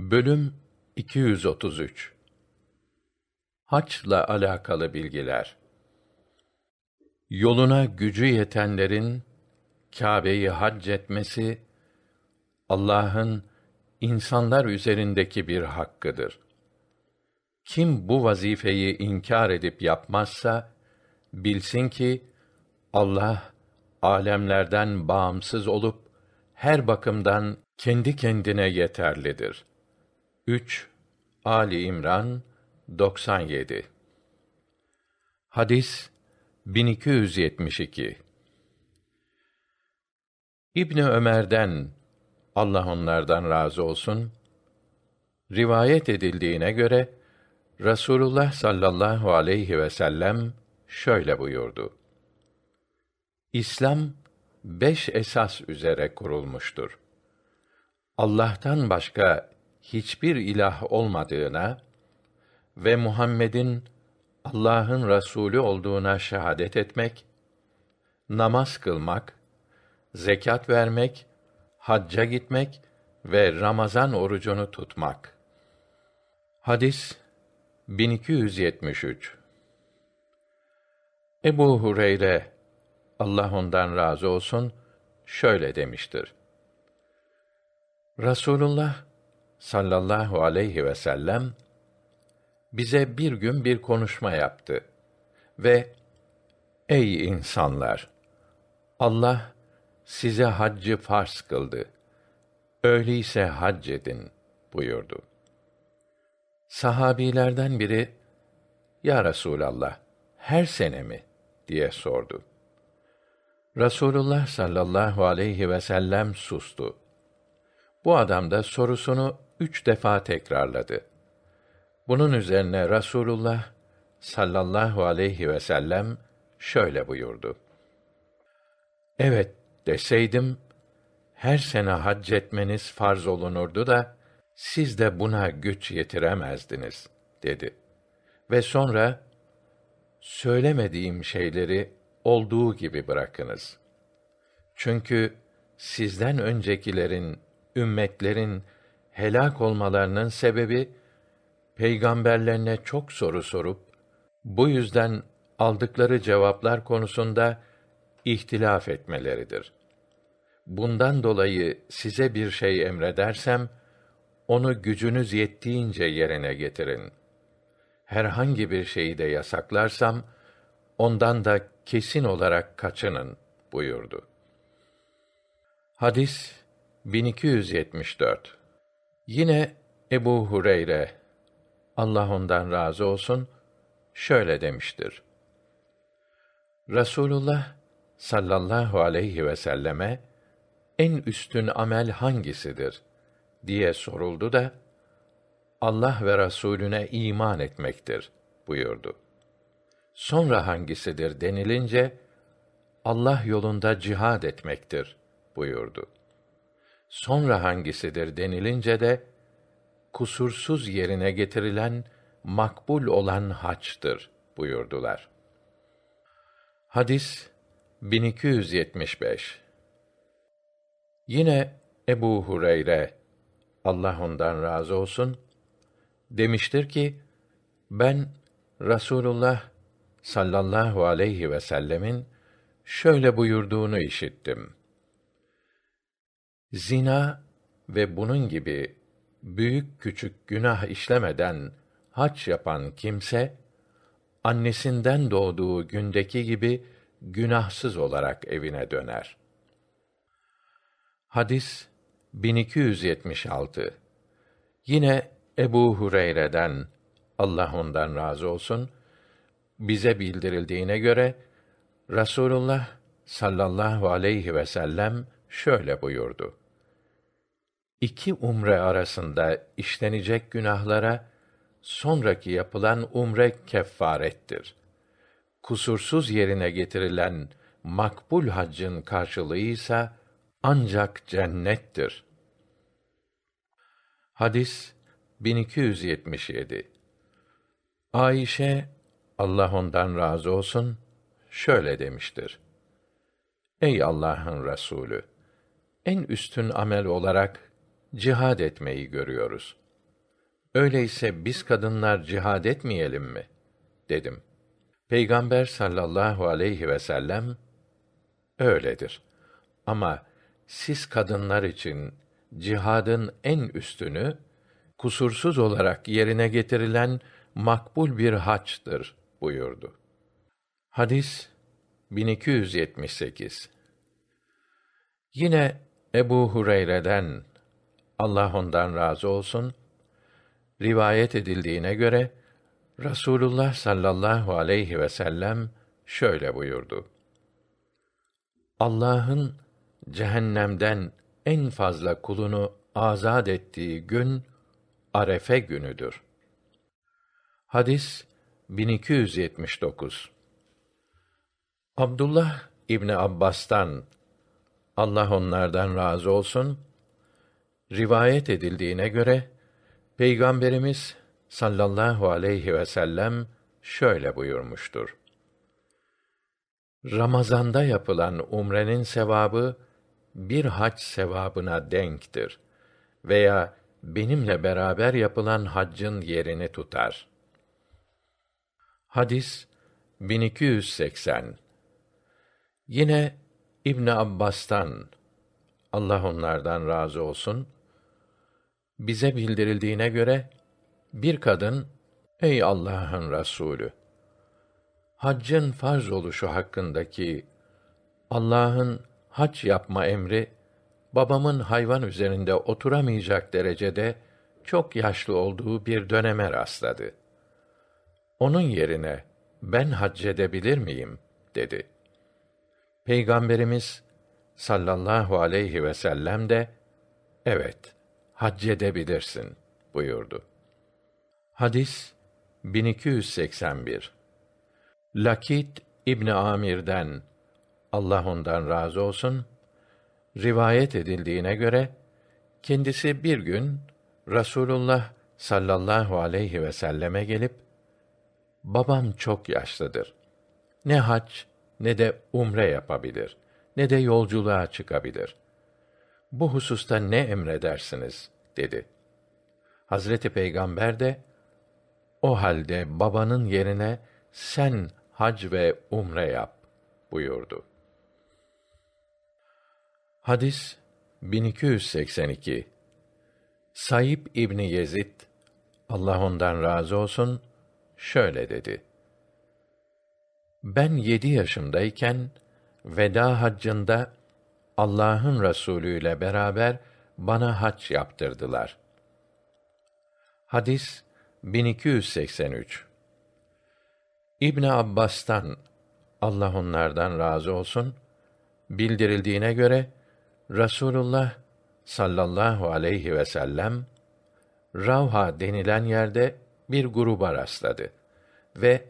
Bölüm 233 Haçla alakalı bilgiler. Yoluna gücü yetenlerin Kâbe'yi hac etmesi Allah'ın insanlar üzerindeki bir hakkıdır. Kim bu vazifeyi inkar edip yapmazsa bilsin ki Allah alemlerden bağımsız olup her bakımdan kendi kendine yeterlidir. 3 Ali İmran 97 Hadis 1272 İbni Ömer'den Allah onlardan razı olsun rivayet edildiğine göre Rasulullah sallallahu aleyhi ve sellem şöyle buyurdu. İslam beş esas üzere kurulmuştur. Allah'tan başka hiçbir ilah olmadığına ve Muhammed'in Allah'ın Resulü olduğuna şehadet etmek, namaz kılmak, zekat vermek, hacca gitmek ve Ramazan orucunu tutmak. Hadis 1273 Ebu Hureyre Allah ondan razı olsun şöyle demiştir. Rasulullah sallallahu aleyhi ve sellem bize bir gün bir konuşma yaptı ve ey insanlar Allah size haccı farz kıldı. Öyleyse hac edin buyurdu. Sahabilerden biri Ya Resulallah her sene mi diye sordu. Rasulullah sallallahu aleyhi ve sellem sustu. Bu adam da sorusunu üç defa tekrarladı. Bunun üzerine Rasulullah sallallahu aleyhi ve sellem şöyle buyurdu. Evet deseydim, her sene hac etmeniz farz olunurdu da, siz de buna güç yetiremezdiniz, dedi. Ve sonra, söylemediğim şeyleri olduğu gibi bırakınız. Çünkü sizden öncekilerin, ümmetlerin helak olmalarının sebebi peygamberlerine çok soru sorup bu yüzden aldıkları cevaplar konusunda ihtilaf etmeleridir. Bundan dolayı size bir şey emredersem onu gücünüz yettiğince yerine getirin. Herhangi bir şeyi de yasaklarsam ondan da kesin olarak kaçının buyurdu. Hadis 1274 Yine Ebu Hureyre Allah ondan razı olsun şöyle demiştir. Rasulullah sallallahu aleyhi ve selleme en üstün amel hangisidir diye soruldu da Allah ve Rasulüne iman etmektir buyurdu. Sonra hangisidir denilince Allah yolunda cihad etmektir buyurdu. Sonra hangisidir denilince de kusursuz yerine getirilen makbul olan haçtır buyurdular. Hadis 1275 Yine Ebu Hureyre Allah ondan razı olsun demiştir ki ben Rasulullah sallallahu aleyhi ve sellemin şöyle buyurduğunu işittim. Zina ve bunun gibi büyük küçük günah işlemeden haç yapan kimse annesinden doğduğu gündeki gibi günahsız olarak evine döner. Hadis 1276 Yine Ebu Hureyre'den Allah ondan razı olsun bize bildirildiğine göre Rasulullah sallallahu aleyhi ve sellem şöyle buyurdu iki umre arasında işlenecek günahlara sonraki yapılan umre keffarettir. Kusursuz yerine getirilen makbul haccın karşılığı ise ancak cennettir. Hadis 1277 Ayşe Allah ondan razı olsun şöyle demiştir. Ey Allah'ın Resulü en üstün amel olarak cihad etmeyi görüyoruz. Öyleyse biz kadınlar cihad etmeyelim mi? dedim. Peygamber sallallahu aleyhi ve sellem öyledir. Ama siz kadınlar için cihadın en üstünü kusursuz olarak yerine getirilen makbul bir haçtır buyurdu. Hadis 1278 Yine Ebu Hureyre'den Allah ondan razı olsun rivayet edildiğine göre Rasulullah sallallahu aleyhi ve sellem şöyle buyurdu. Allah'ın cehennemden en fazla kulunu azad ettiği gün Arefe günüdür. Hadis 1279 Abdullah İbni Abbas'tan Allah onlardan razı olsun rivayet edildiğine göre Peygamberimiz sallallahu aleyhi ve sellem şöyle buyurmuştur. Ramazanda yapılan umrenin sevabı bir hac sevabına denktir veya benimle beraber yapılan haccın yerini tutar. Hadis 1280 Yine İbn Abbas'tan Allah onlardan razı olsun bize bildirildiğine göre bir kadın ey Allah'ın Resulü haccın farz oluşu hakkındaki Allah'ın hac yapma emri babamın hayvan üzerinde oturamayacak derecede çok yaşlı olduğu bir döneme rastladı. Onun yerine ben hac edebilir miyim dedi. Peygamberimiz sallallahu aleyhi ve sellem de evet hac edebilirsin buyurdu. Hadis 1281 Lakit İbni Amir'den Allah ondan razı olsun rivayet edildiğine göre kendisi bir gün Rasulullah sallallahu aleyhi ve selleme gelip babam çok yaşlıdır. Ne hac ne de umre yapabilir, ne de yolculuğa çıkabilir. Bu hususta ne emredersiniz dedi. Hazreti Peygamber de o halde babanın yerine sen hac ve umre yap buyurdu. Hadis 1282 Sayıp İbni Yezid Allah ondan razı olsun şöyle dedi. Ben yedi yaşımdayken veda haccında Allah'ın Resulü ile beraber bana hac yaptırdılar. Hadis 1283 İbn Abbas'tan Allah onlardan razı olsun bildirildiğine göre Rasulullah sallallahu aleyhi ve sellem Ravha denilen yerde bir gruba rastladı ve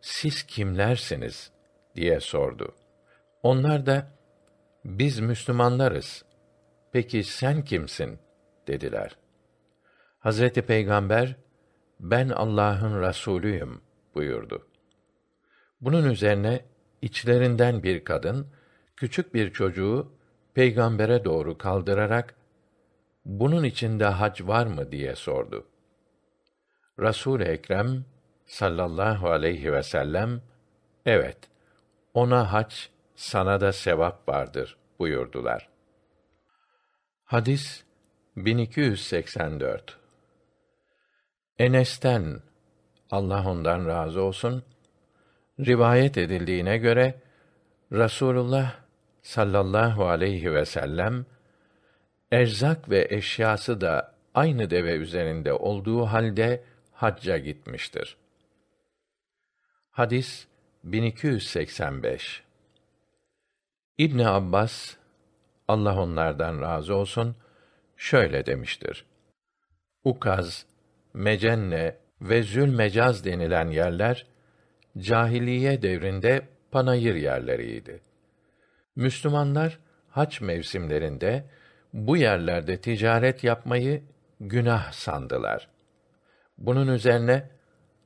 siz kimlersiniz diye sordu. Onlar da biz Müslümanlarız. Peki sen kimsin dediler. Hazreti Peygamber ben Allah'ın Resulüyüm buyurdu. Bunun üzerine içlerinden bir kadın küçük bir çocuğu peygambere doğru kaldırarak bunun içinde hac var mı diye sordu. Resul Ekrem sallallahu aleyhi ve sellem evet ona hac sana da sevap vardır buyurdular. Hadis 1284 Enes'ten Allah ondan razı olsun rivayet edildiğine göre Rasulullah sallallahu aleyhi ve sellem erzak ve eşyası da aynı deve üzerinde olduğu halde hacca gitmiştir. Hadis 1285 İbn Abbas Allah onlardan razı olsun şöyle demiştir. Ukaz, Mecenne ve Zülmecaz denilen yerler cahiliye devrinde panayır yerleriydi. Müslümanlar haç mevsimlerinde bu yerlerde ticaret yapmayı günah sandılar. Bunun üzerine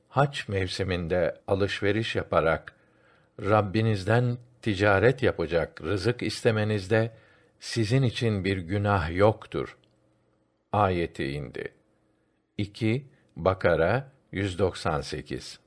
haç mevsiminde alışveriş yaparak Rabbinizden ticaret yapacak rızık istemenizde sizin için bir günah yoktur. Ayeti indi. 2 Bakara 198